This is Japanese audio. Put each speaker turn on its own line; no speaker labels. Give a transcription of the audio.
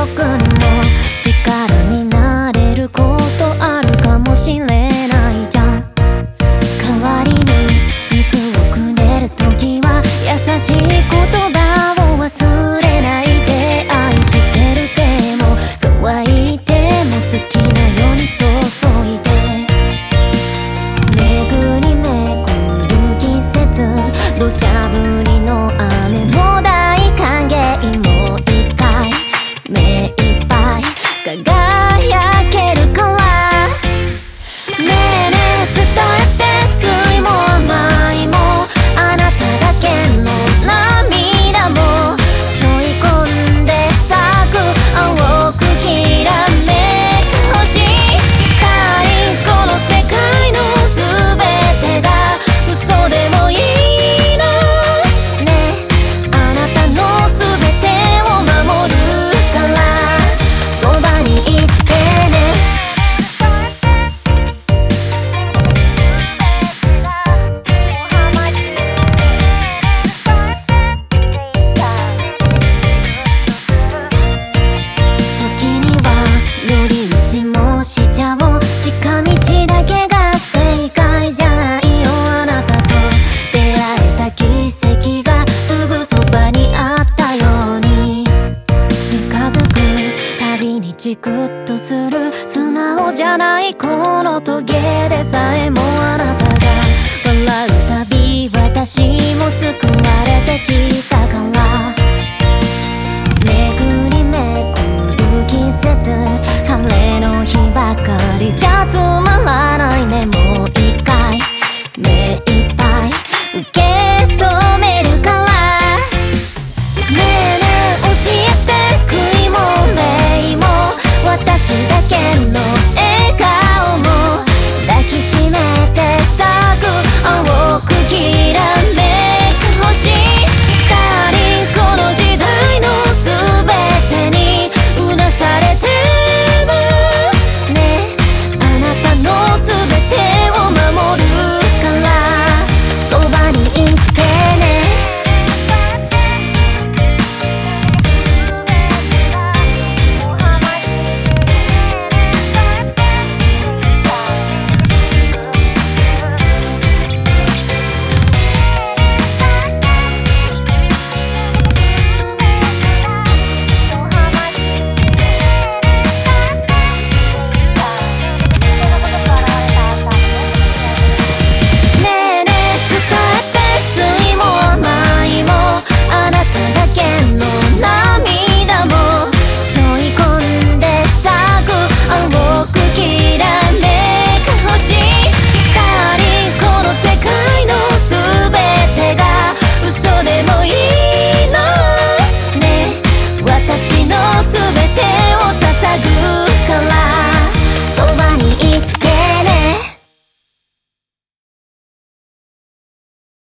僕の力になれることあるかもしれない。グッとする素直じゃないこのトゲでさえもあなたが笑うたび私も救われてきたから。巡り巡る季節晴れの日ばかり。じゃつ